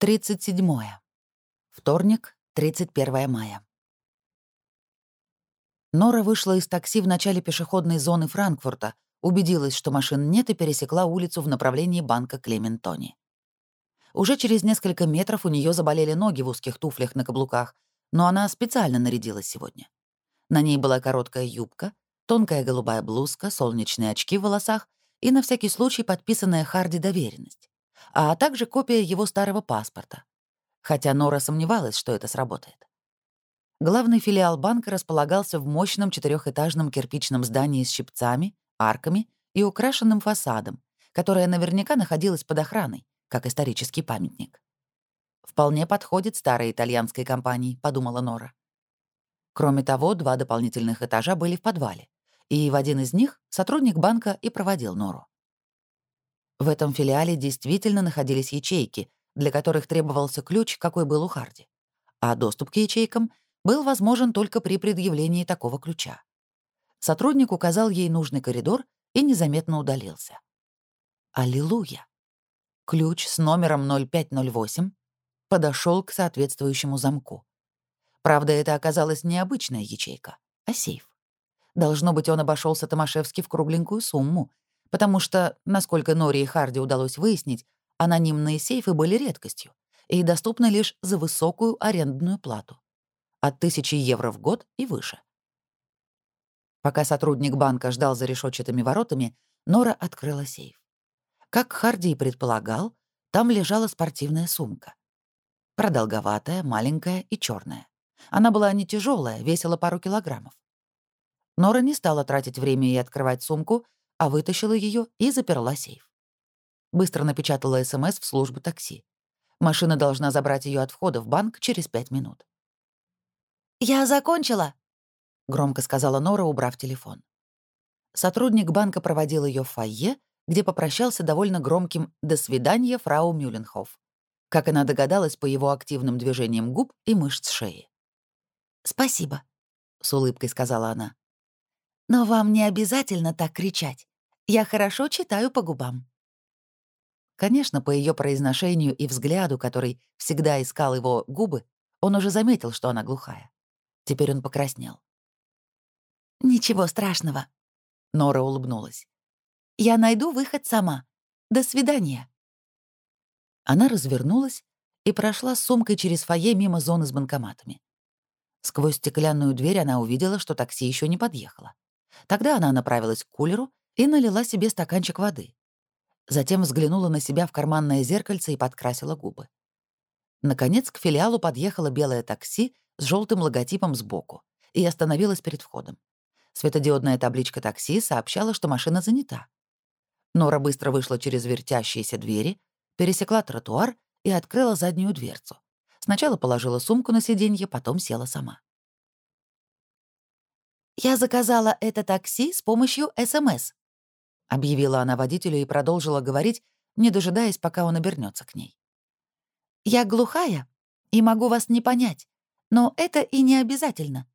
37. Вторник, 31 мая. Нора вышла из такси в начале пешеходной зоны Франкфурта, убедилась, что машин нет, и пересекла улицу в направлении банка Клементони. Уже через несколько метров у нее заболели ноги в узких туфлях на каблуках, но она специально нарядилась сегодня. На ней была короткая юбка, тонкая голубая блузка, солнечные очки в волосах и на всякий случай подписанная Харди доверенность а также копия его старого паспорта. Хотя Нора сомневалась, что это сработает. Главный филиал банка располагался в мощном четырехэтажном кирпичном здании с щипцами, арками и украшенным фасадом, которое наверняка находилось под охраной, как исторический памятник. «Вполне подходит старой итальянской компании», — подумала Нора. Кроме того, два дополнительных этажа были в подвале, и в один из них сотрудник банка и проводил Нору. В этом филиале действительно находились ячейки, для которых требовался ключ, какой был у Харди. А доступ к ячейкам был возможен только при предъявлении такого ключа. Сотрудник указал ей нужный коридор и незаметно удалился. Аллилуйя! Ключ с номером 0508 подошел к соответствующему замку. Правда, это оказалась не обычная ячейка, а сейф. Должно быть, он обошелся Томашевски в кругленькую сумму, потому что, насколько Нори и Харди удалось выяснить, анонимные сейфы были редкостью и доступны лишь за высокую арендную плату — от тысячи евро в год и выше. Пока сотрудник банка ждал за решетчатыми воротами, Нора открыла сейф. Как Харди и предполагал, там лежала спортивная сумка. Продолговатая, маленькая и черная. Она была не тяжелая, весила пару килограммов. Нора не стала тратить время и открывать сумку, а вытащила ее и заперла сейф. Быстро напечатала СМС в службу такси. Машина должна забрать ее от входа в банк через пять минут. «Я закончила», — громко сказала Нора, убрав телефон. Сотрудник банка проводил ее в фойе, где попрощался довольно громким «До свидания, фрау Мюлленхоф», как она догадалась по его активным движениям губ и мышц шеи. «Спасибо», — с улыбкой сказала она. «Но вам не обязательно так кричать. Я хорошо читаю по губам». Конечно, по ее произношению и взгляду, который всегда искал его губы, он уже заметил, что она глухая. Теперь он покраснел. «Ничего страшного», — Нора улыбнулась. «Я найду выход сама. До свидания». Она развернулась и прошла с сумкой через фойе мимо зоны с банкоматами. Сквозь стеклянную дверь она увидела, что такси еще не подъехало. Тогда она направилась к кулеру и налила себе стаканчик воды. Затем взглянула на себя в карманное зеркальце и подкрасила губы. Наконец к филиалу подъехало белое такси с желтым логотипом сбоку и остановилась перед входом. Светодиодная табличка такси сообщала, что машина занята. Нора быстро вышла через вертящиеся двери, пересекла тротуар и открыла заднюю дверцу. Сначала положила сумку на сиденье, потом села сама. «Я заказала это такси с помощью СМС», объявила она водителю и продолжила говорить, не дожидаясь, пока он обернется к ней. «Я глухая и могу вас не понять, но это и не обязательно.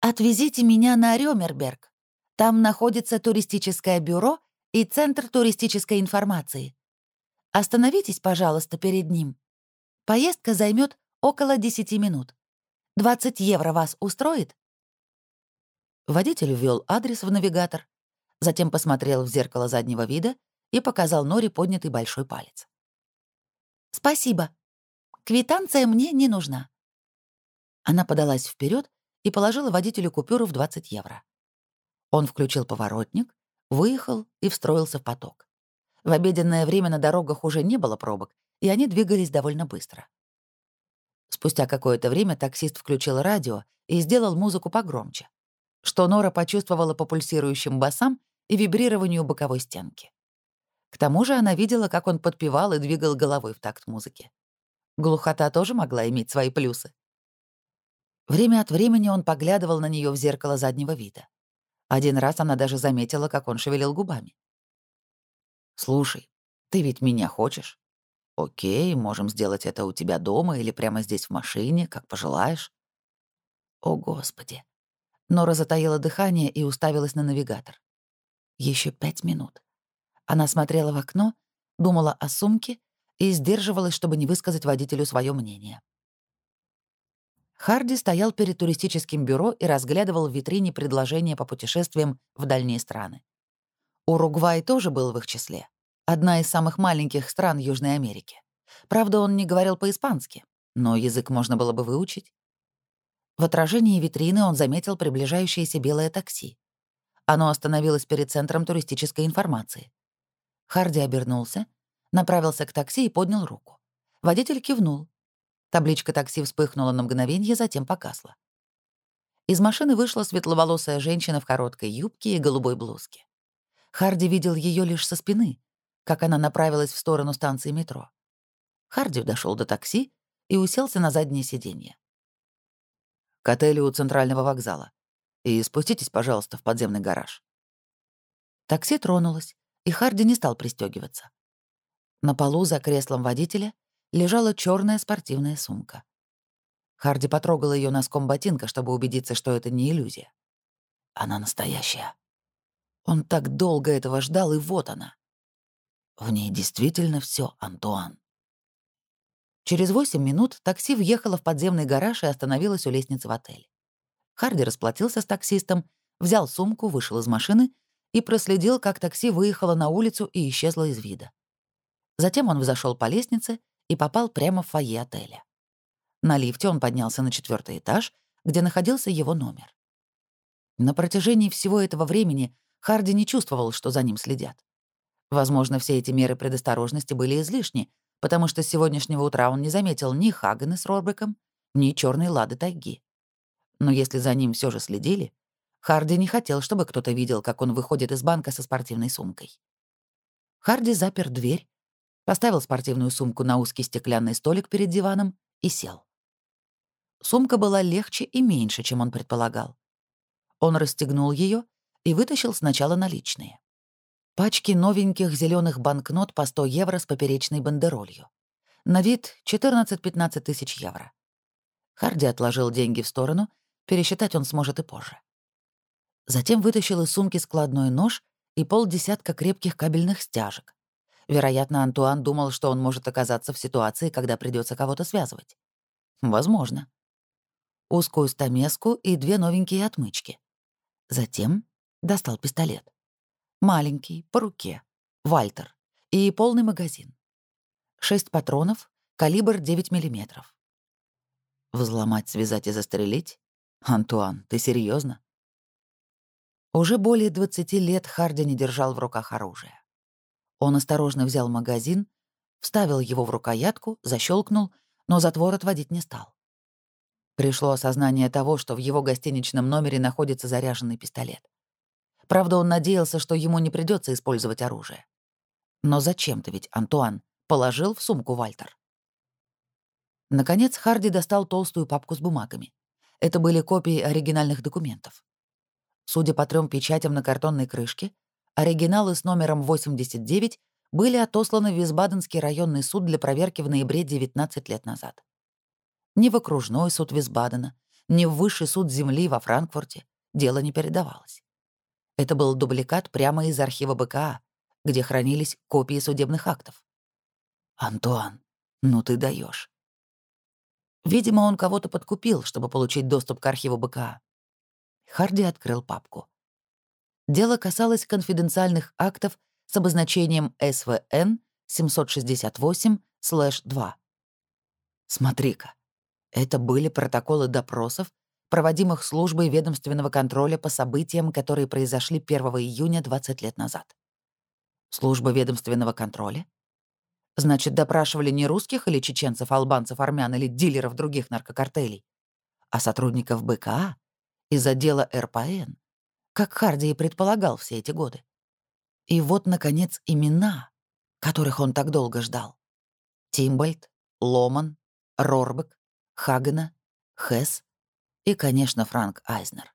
Отвезите меня на Рёмерберг. Там находится туристическое бюро и Центр туристической информации. Остановитесь, пожалуйста, перед ним. Поездка займет около 10 минут. 20 евро вас устроит?» Водитель ввел адрес в навигатор, затем посмотрел в зеркало заднего вида и показал Норе поднятый большой палец. «Спасибо. Квитанция мне не нужна». Она подалась вперед и положила водителю купюру в 20 евро. Он включил поворотник, выехал и встроился в поток. В обеденное время на дорогах уже не было пробок, и они двигались довольно быстро. Спустя какое-то время таксист включил радио и сделал музыку погромче, что Нора почувствовала по пульсирующим басам и вибрированию боковой стенки. К тому же она видела, как он подпевал и двигал головой в такт музыки. Глухота тоже могла иметь свои плюсы. Время от времени он поглядывал на нее в зеркало заднего вида. Один раз она даже заметила, как он шевелил губами. «Слушай, ты ведь меня хочешь? Окей, можем сделать это у тебя дома или прямо здесь в машине, как пожелаешь». О, Господи! Нора затаила дыхание и уставилась на навигатор. Еще пять минут. Она смотрела в окно, думала о сумке и сдерживалась, чтобы не высказать водителю свое мнение. Харди стоял перед туристическим бюро и разглядывал в витрине предложения по путешествиям в дальние страны. Уругвай тоже был в их числе. Одна из самых маленьких стран Южной Америки. Правда, он не говорил по-испански, но язык можно было бы выучить. В отражении витрины он заметил приближающееся белое такси. Оно остановилось перед центром туристической информации. Харди обернулся, направился к такси и поднял руку. Водитель кивнул. Табличка такси вспыхнула на мгновение, затем погасла. Из машины вышла светловолосая женщина в короткой юбке и голубой блузке. Харди видел ее лишь со спины, как она направилась в сторону станции метро. Харди дошел до такси и уселся на заднее сиденье. «К отелю у центрального вокзала. И спуститесь, пожалуйста, в подземный гараж». Такси тронулось, и Харди не стал пристегиваться. На полу за креслом водителя лежала черная спортивная сумка. Харди потрогал ее носком ботинка, чтобы убедиться, что это не иллюзия. Она настоящая. Он так долго этого ждал, и вот она. В ней действительно все, Антуан. Через восемь минут такси въехало в подземный гараж и остановилось у лестницы в отель. Харди расплатился с таксистом, взял сумку, вышел из машины и проследил, как такси выехало на улицу и исчезло из вида. Затем он взошел по лестнице и попал прямо в фойе отеля. На лифте он поднялся на четвертый этаж, где находился его номер. На протяжении всего этого времени Харди не чувствовал, что за ним следят. Возможно, все эти меры предосторожности были излишни, потому что с сегодняшнего утра он не заметил ни Хагана с Рорбеком, ни черной лады тайги. Но если за ним все же следили, Харди не хотел, чтобы кто-то видел, как он выходит из банка со спортивной сумкой. Харди запер дверь, поставил спортивную сумку на узкий стеклянный столик перед диваном и сел. Сумка была легче и меньше, чем он предполагал. Он расстегнул ее и вытащил сначала наличные. Пачки новеньких зеленых банкнот по 100 евро с поперечной бандеролью. На вид 14-15 тысяч евро. Харди отложил деньги в сторону, пересчитать он сможет и позже. Затем вытащил из сумки складной нож и полдесятка крепких кабельных стяжек. Вероятно, Антуан думал, что он может оказаться в ситуации, когда придется кого-то связывать. Возможно. Узкую стамеску и две новенькие отмычки. Затем достал пистолет. Маленький, по руке. Вальтер. И полный магазин. Шесть патронов, калибр 9 миллиметров. Взломать, связать и застрелить? Антуан, ты серьезно? Уже более 20 лет Харди не держал в руках оружие. Он осторожно взял магазин, вставил его в рукоятку, защелкнул, но затвор отводить не стал. Пришло осознание того, что в его гостиничном номере находится заряженный пистолет. Правда, он надеялся, что ему не придется использовать оружие. Но зачем-то ведь Антуан положил в сумку Вальтер. Наконец Харди достал толстую папку с бумагами. Это были копии оригинальных документов. Судя по трем печатям на картонной крышке, оригиналы с номером 89 были отосланы в Висбаденский районный суд для проверки в ноябре 19 лет назад. Ни в окружной суд Висбадена, ни в высший суд земли во Франкфурте дело не передавалось. Это был дубликат прямо из архива БКА, где хранились копии судебных актов. «Антуан, ну ты даешь. Видимо, он кого-то подкупил, чтобы получить доступ к архиву БКА. Харди открыл папку. Дело касалось конфиденциальных актов с обозначением СВН 768-2. Смотри-ка, это были протоколы допросов проводимых службой ведомственного контроля по событиям, которые произошли 1 июня 20 лет назад. Служба ведомственного контроля? Значит, допрашивали не русских или чеченцев, албанцев, армян или дилеров других наркокартелей, а сотрудников БКА из отдела РПН, как Харди и предполагал все эти годы. И вот, наконец, имена, которых он так долго ждал. Тимбольд, Ломан, Рорбек, Хагена, Хесс, и, конечно, Франк Айзнер.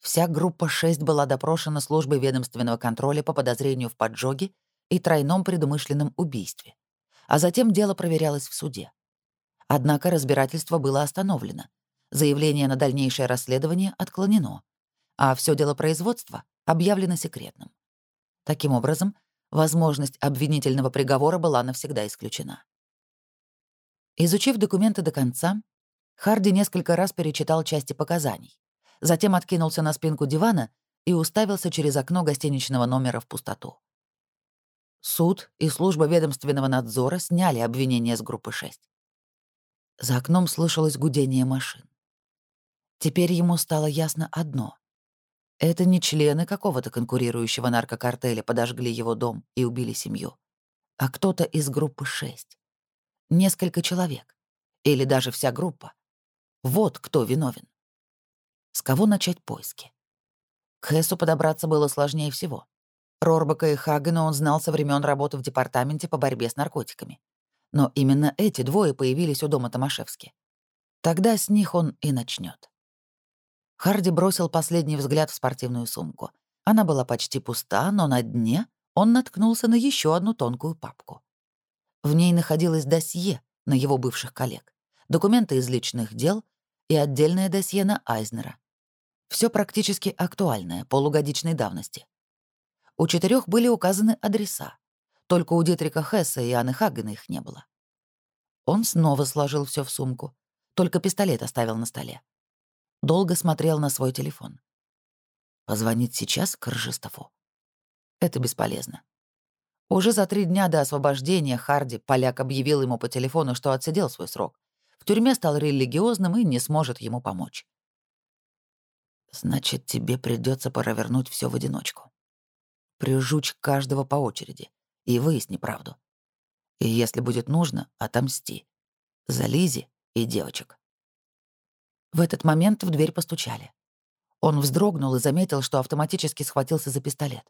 Вся группа 6 была допрошена службой ведомственного контроля по подозрению в поджоге и тройном предумышленном убийстве, а затем дело проверялось в суде. Однако разбирательство было остановлено, заявление на дальнейшее расследование отклонено, а все дело производства объявлено секретным. Таким образом, возможность обвинительного приговора была навсегда исключена. Изучив документы до конца, Харди несколько раз перечитал части показаний, затем откинулся на спинку дивана и уставился через окно гостиничного номера в пустоту. Суд и служба ведомственного надзора сняли обвинение с группы 6. За окном слышалось гудение машин. Теперь ему стало ясно одно. Это не члены какого-то конкурирующего наркокартеля подожгли его дом и убили семью, а кто-то из группы 6. Несколько человек. Или даже вся группа. Вот кто виновен. С кого начать поиски? К Хэсу подобраться было сложнее всего. Рорбака и Хагена он знал со времен работы в департаменте по борьбе с наркотиками. Но именно эти двое появились у дома Томашевски. Тогда с них он и начнет. Харди бросил последний взгляд в спортивную сумку. Она была почти пуста, но на дне он наткнулся на еще одну тонкую папку. В ней находилось досье на его бывших коллег, документы из личных дел и отдельное досье на Айзнера. Все практически актуальное, полугодичной давности. У четырех были указаны адреса. Только у Дитрика Хесса и Анны Хагена их не было. Он снова сложил все в сумку, только пистолет оставил на столе. Долго смотрел на свой телефон. Позвонить сейчас к Ржистову? Это бесполезно. Уже за три дня до освобождения Харди поляк объявил ему по телефону, что отсидел свой срок. В тюрьме стал религиозным и не сможет ему помочь. Значит, тебе придется провернуть все в одиночку. Прижучь каждого по очереди и выясни правду. И если будет нужно, отомсти. За Лизи и девочек. В этот момент в дверь постучали. Он вздрогнул и заметил, что автоматически схватился за пистолет.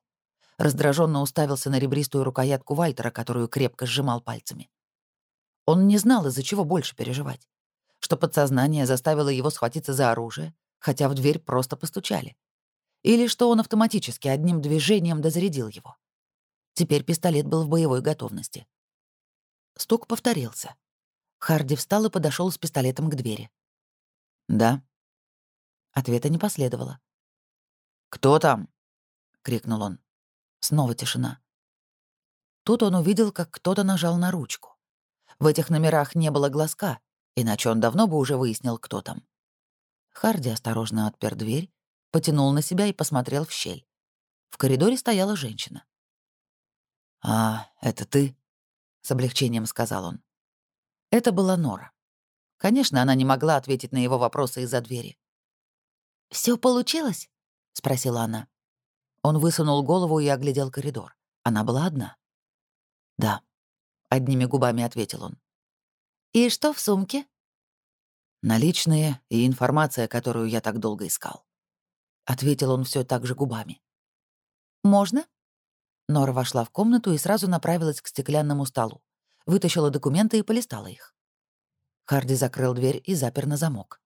Раздраженно уставился на ребристую рукоятку Вальтера, которую крепко сжимал пальцами. Он не знал, из-за чего больше переживать. Что подсознание заставило его схватиться за оружие, хотя в дверь просто постучали. Или что он автоматически одним движением дозарядил его. Теперь пистолет был в боевой готовности. Стук повторился. Харди встал и подошел с пистолетом к двери. «Да». Ответа не последовало. «Кто там?» — крикнул он. Снова тишина. Тут он увидел, как кто-то нажал на ручку. В этих номерах не было глазка, иначе он давно бы уже выяснил, кто там. Харди осторожно отпер дверь, потянул на себя и посмотрел в щель. В коридоре стояла женщина. «А, это ты?» — с облегчением сказал он. Это была Нора. Конечно, она не могла ответить на его вопросы из-за двери. Все получилось?» — спросила она. Он высунул голову и оглядел коридор. Она была одна. «Да», — одними губами ответил он. «И что в сумке?» «Наличные и информация, которую я так долго искал», — ответил он все так же губами. «Можно?» Нора вошла в комнату и сразу направилась к стеклянному столу. Вытащила документы и полистала их. Харди закрыл дверь и запер на замок.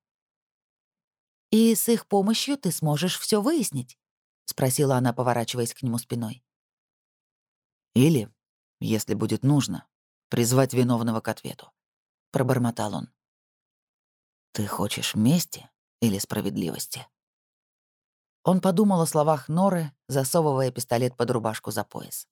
«И с их помощью ты сможешь все выяснить?» — спросила она, поворачиваясь к нему спиной. «Или, если будет нужно, призвать виновного к ответу», — пробормотал он. «Ты хочешь мести или справедливости?» Он подумал о словах Норы, засовывая пистолет под рубашку за пояс.